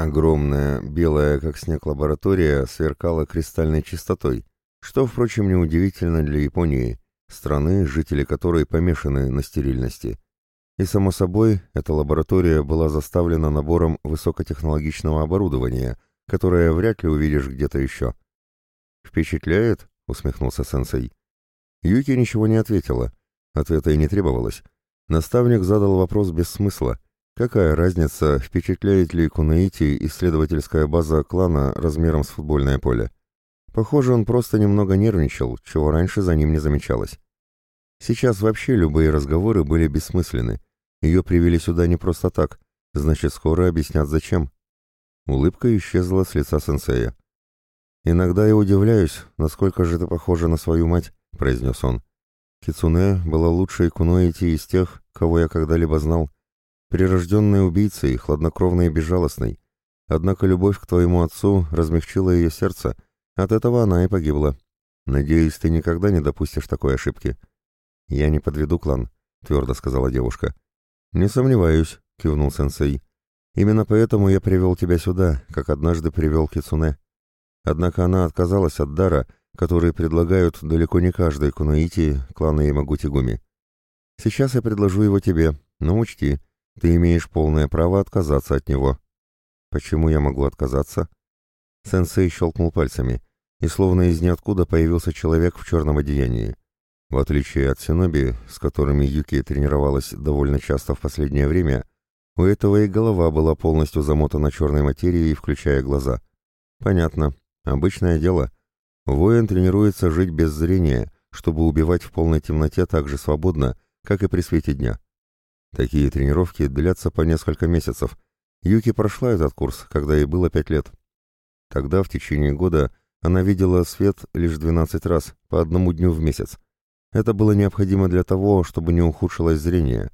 Огромная, белая, как снег, лаборатория сверкала кристальной чистотой, что, впрочем, неудивительно для Японии, страны, жители которой помешаны на стерильности. И, само собой, эта лаборатория была заставлена набором высокотехнологичного оборудования, которое вряд ли увидишь где-то еще. «Впечатляет?» — усмехнулся сенсей. Юки ничего не ответила. Ответа и не требовалось. Наставник задал вопрос без смысла. Какая разница, впечатляет ли Кунаити исследовательская база клана размером с футбольное поле? Похоже, он просто немного нервничал, чего раньше за ним не замечалось. Сейчас вообще любые разговоры были бессмысленны. Ее привели сюда не просто так, значит, скоро объяснят зачем. Улыбка исчезла с лица сенсея. «Иногда я удивляюсь, насколько же ты похожа на свою мать», — произнес он. Кицуне была лучшей куноити из тех, кого я когда-либо знал. Прирожденной убийцей, хладнокровной и безжалостной. Однако любовь к твоему отцу размягчила ее сердце — от этого она и погибла. Надеюсь, ты никогда не допустишь такой ошибки. Я не подведу клан, твердо сказала девушка. Не сомневаюсь, кивнул сенсей. Именно поэтому я привел тебя сюда, как однажды привел Кицуне. Однако она отказалась от дара, который предлагают далеко не каждой кунаити клана Ямагути-Гуми. Сейчас я предложу его тебе, но учти, ты имеешь полное право отказаться от него. Почему я могу отказаться? Сенсей щелкнул пальцами и словно из ниоткуда появился человек в черном одеянии. В отличие от Синоби, с которыми Юки тренировалась довольно часто в последнее время, у этого и голова была полностью замотана черной материей, включая глаза. Понятно. Обычное дело. Воин тренируется жить без зрения, чтобы убивать в полной темноте так же свободно, как и при свете дня. Такие тренировки длятся по несколько месяцев. Юки прошла этот курс, когда ей было пять лет. Тогда, в течение года, она видела свет лишь 12 раз, по одному дню в месяц. Это было необходимо для того, чтобы не ухудшилось зрение.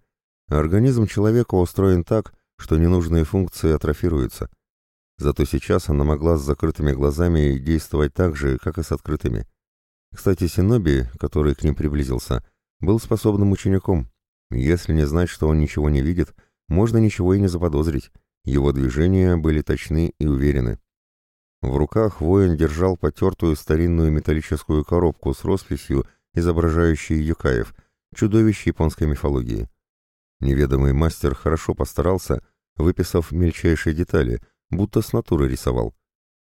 Организм человека устроен так, что ненужные функции атрофируются. Зато сейчас она могла с закрытыми глазами действовать так же, как и с открытыми. Кстати, Синоби, который к ним приблизился, был способным учеником. Если не знать, что он ничего не видит, можно ничего и не заподозрить. Его движения были точны и уверены. В руках воин держал потертую старинную металлическую коробку с росписью, изображающей юкаев, чудовище японской мифологии. Неведомый мастер хорошо постарался, выписав мельчайшие детали, будто с натуры рисовал.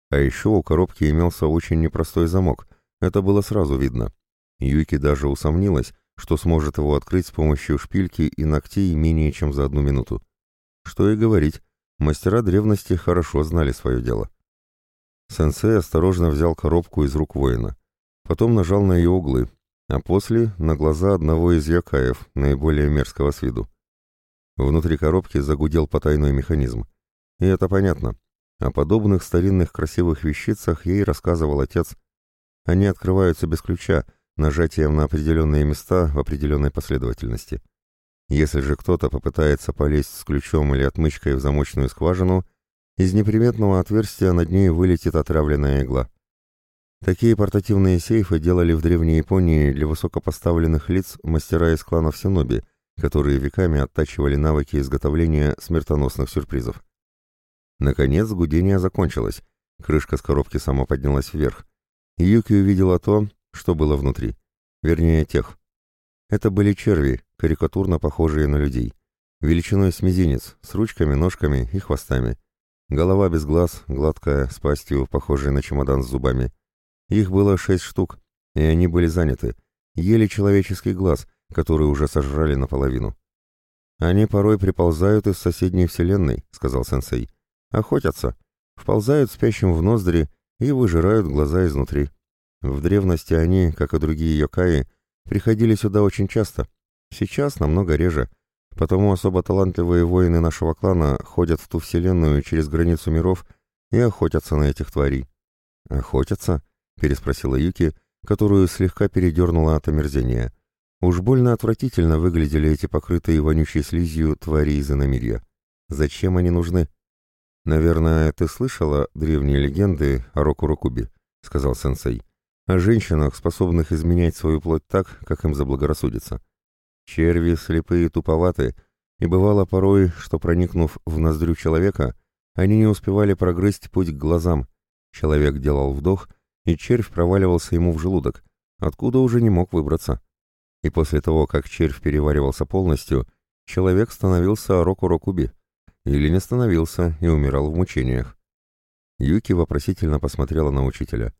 А еще у коробки имелся очень непростой замок, это было сразу видно. Юки даже усомнилась, что сможет его открыть с помощью шпильки и ногтей менее чем за одну минуту. Что и говорить, мастера древности хорошо знали свое дело. Сенсей осторожно взял коробку из рук воина. Потом нажал на ее углы, а после — на глаза одного из якаев, наиболее мерзкого с виду. Внутри коробки загудел потайной механизм. И это понятно. О подобных старинных красивых вещицах ей рассказывал отец. Они открываются без ключа, нажатием на определенные места в определенной последовательности. Если же кто-то попытается полезть с ключом или отмычкой в замочную скважину — из неприметного отверстия над ней вылетит отравленная игла. Такие портативные сейфы делали в Древней Японии для высокопоставленных лиц мастера из кланов Синоби, которые веками оттачивали навыки изготовления смертоносных сюрпризов. Наконец гудение закончилось, крышка с коробки сама поднялась вверх, Юки увидела то, что было внутри, вернее тех. Это были черви, карикатурно похожие на людей, величиной с мизинец, с ручками, ножками и хвостами. Голова без глаз, гладкая, с пастью, похожей на чемодан с зубами. Их было шесть штук, и они были заняты. Ели человеческий глаз, который уже сожрали наполовину. «Они порой приползают из соседней вселенной», — сказал сенсей. «Охотятся, вползают спящим в ноздри и выжирают глаза изнутри. В древности они, как и другие йокаи, приходили сюда очень часто. Сейчас намного реже. Потому особо талантливые воины нашего клана ходят в ту вселенную через границу миров и охотятся на этих тварей. «Охотятся?» — переспросила Юки, которую слегка передернула от омерзения. Уж больно отвратительно выглядели эти покрытые вонючей слизью твари из иномирья. Зачем они нужны? «Наверное, ты слышала древние легенды о Рокурокубе», — сказал сенсей. «О женщинах, способных изменять свою плоть так, как им заблагорассудится. Черви слепые и туповаты, и бывало порой, что, проникнув в ноздрю человека, Они не успевали прогрызть путь к глазам. Человек делал вдох, и червь проваливался ему в желудок, откуда уже не мог выбраться. И после того, как червь переваривался полностью, человек становился Року-Рокуби. Или не становился и умирал в мучениях. Юки вопросительно посмотрела на учителя.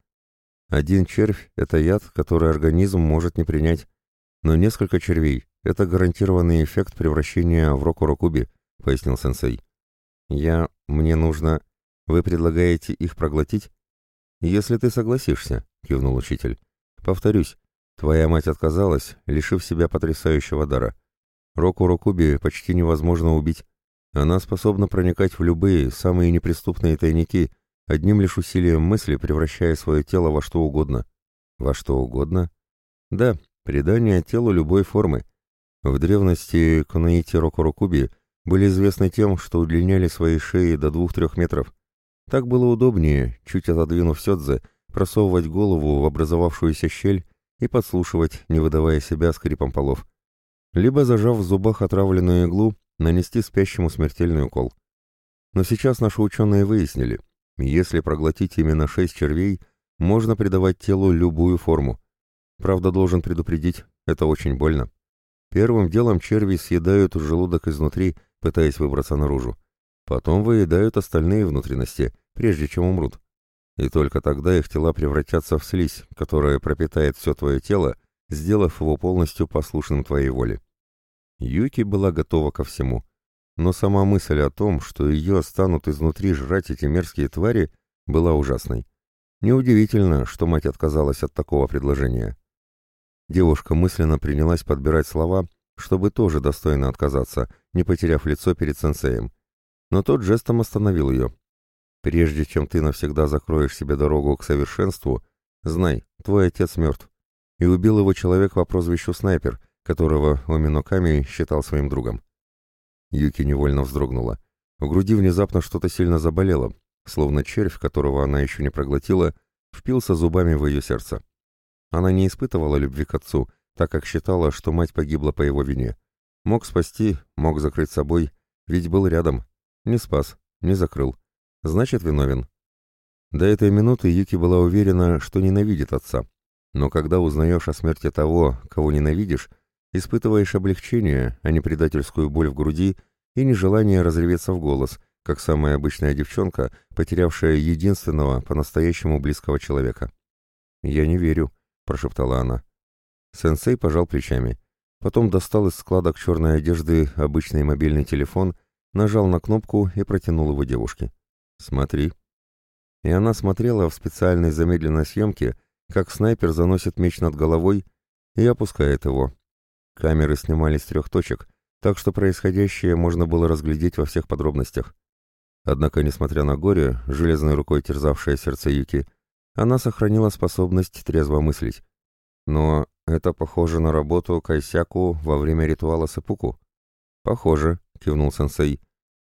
Один червь — это яд, который организм может не принять, но несколько червей — это гарантированный эффект превращения в Року-Рокуби, пояснил сенсей. Я... мне нужно... Вы предлагаете их проглотить? Если ты согласишься, кивнул учитель. Повторюсь, твоя мать отказалась, лишив себя потрясающего дара. Року-Рокуби почти невозможно убить. Она способна проникать в любые, самые неприступные тайники, одним лишь усилием мысли превращая свое тело во что угодно. Во что угодно? Да, придание телу любой формы. В древности Кунаити Рокурокуби были известны тем, что удлиняли свои шеи до двух-трех метров. Так было удобнее, чуть отодвинув сёдзе, просовывать голову в образовавшуюся щель и подслушивать, не выдавая себя скрипом полов. Либо, зажав в зубах отравленную иглу, нанести спящему смертельный укол. Но сейчас наши ученые выяснили, если проглотить именно шесть червей, можно придавать телу любую форму. Правда, должен предупредить, это очень больно. Первым делом черви съедают желудок изнутри, пытаясь выбраться наружу. Потом выедают остальные внутренности, прежде чем умрут. И только тогда их тела превратятся в слизь, которая пропитает все твое тело, сделав его полностью послушным твоей воле. Юки была готова ко всему но сама мысль о том, что ее станут изнутри жрать эти мерзкие твари, была ужасной. Неудивительно, что мать отказалась от такого предложения. Девушка мысленно принялась подбирать слова, чтобы тоже достойно отказаться, не потеряв лицо перед сенсеем. Но тот жестом остановил ее. «Прежде чем ты навсегда закроешь себе дорогу к совершенству, знай, твой отец мертв. И убил его человек по прозвищу Снайпер, которого Оминоками считал своим другом. Юки невольно вздрогнула. В груди внезапно что-то сильно заболело, словно червь, которого она еще не проглотила, впился зубами в ее сердце. Она не испытывала любви к отцу, так как считала, что мать погибла по его вине. Мог спасти, мог закрыть собой, ведь был рядом. Не спас, не закрыл. Значит, виновен. До этой минуты Юки была уверена, что ненавидит отца. Но когда узнаешь о смерти того, кого ненавидишь, Испытываешь облегчение, а не предательскую боль в груди и нежелание разреветься в голос, как самая обычная девчонка, потерявшая единственного, по-настоящему близкого человека. «Я не верю», — прошептала она. Сенсей пожал плечами. Потом достал из складок черной одежды обычный мобильный телефон, нажал на кнопку и протянул его девушке. «Смотри». И она смотрела в специальной замедленной съемке, как снайпер заносит меч над головой и опускает его, Камеры снимали с трех точек, так что происходящее можно было разглядеть во всех подробностях. Однако, несмотря на горе, железной рукой терзавшее сердце Юки, она сохранила способность трезво мыслить. Но это похоже на работу Кайсяку во время ритуала Сапуку. «Похоже», — кивнул сенсей.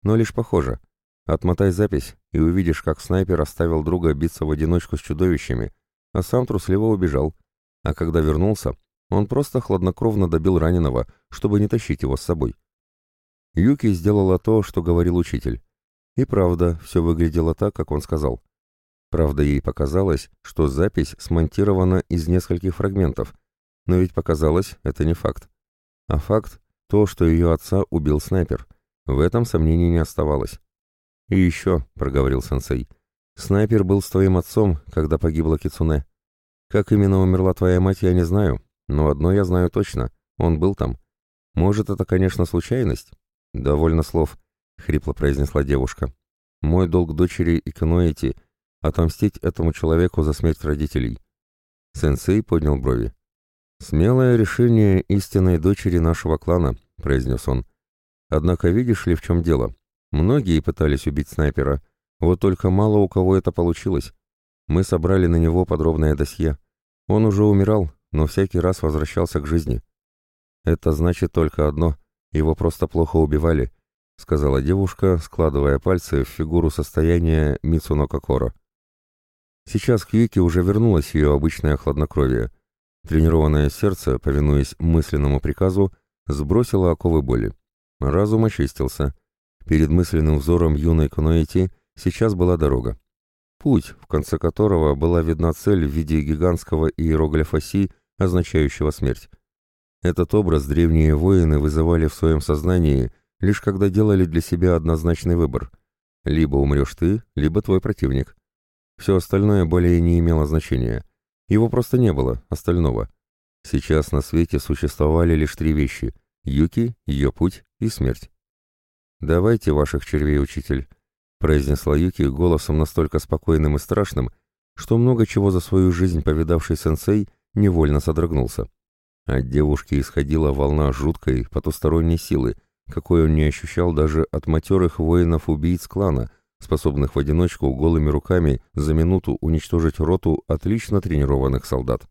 «Но лишь похоже. Отмотай запись, и увидишь, как снайпер оставил друга биться в одиночку с чудовищами, а сам трусливо убежал. А когда вернулся, он просто хладнокровно добил раненого, чтобы не тащить его с собой. Юки сделала то, что говорил учитель. И правда, все выглядело так, как он сказал. Правда, ей показалось, что запись смонтирована из нескольких фрагментов, но ведь показалось, это не факт. А факт — то, что ее отца убил снайпер. В этом сомнений не оставалось. «И еще», — проговорил сенсей, — «снайпер был с твоим отцом, когда погибла Кицуне. Как именно умерла твоя мать, я не знаю, но одно я знаю точно, он был там. Может, это, конечно, случайность? Довольно слов, хрипло произнесла девушка. Мой долг дочери и Каноэти — отомстить этому человеку за смерть родителей. Сенсей поднял брови. «Смелое решение истинной дочери нашего клана», — произнес он. «Однако видишь ли, в чем дело? Многие пытались убить снайпера, вот только мало у кого это получилось. Мы собрали на него подробное досье. Он уже умирал, но всякий раз возвращался к жизни. «Это значит только одно — его просто плохо убивали», — сказала девушка, складывая пальцы в фигуру состояния Мицуно Кокоро. Сейчас к Юке уже вернулось ее обычное хладнокровие. Тренированное сердце, повинуясь мысленному приказу, сбросило оковы боли. Разум очистился. Перед мысленным взором юной Каноэти сейчас была дорога. Путь, в конце которого была видна цель в виде гигантского иероглифа Си, означающего смерть. Этот образ древние воины вызывали в своем сознании, лишь когда делали для себя однозначный выбор. Либо умрешь ты, либо твой противник. Все остальное более не имело значения. Его просто не было, остального. Сейчас на свете существовали лишь три вещи — Юки, ее путь и смерть. «Давайте ваших червей, учитель», — произнесла Юки голосом настолько спокойным и страшным, что много чего за свою жизнь повидавший сенсей невольно содрогнулся. От девушки исходила волна жуткой, потусторонней силы, какой он не ощущал даже от матерых воинов-убийц клана, способных в одиночку голыми руками за минуту уничтожить роту отлично тренированных солдат.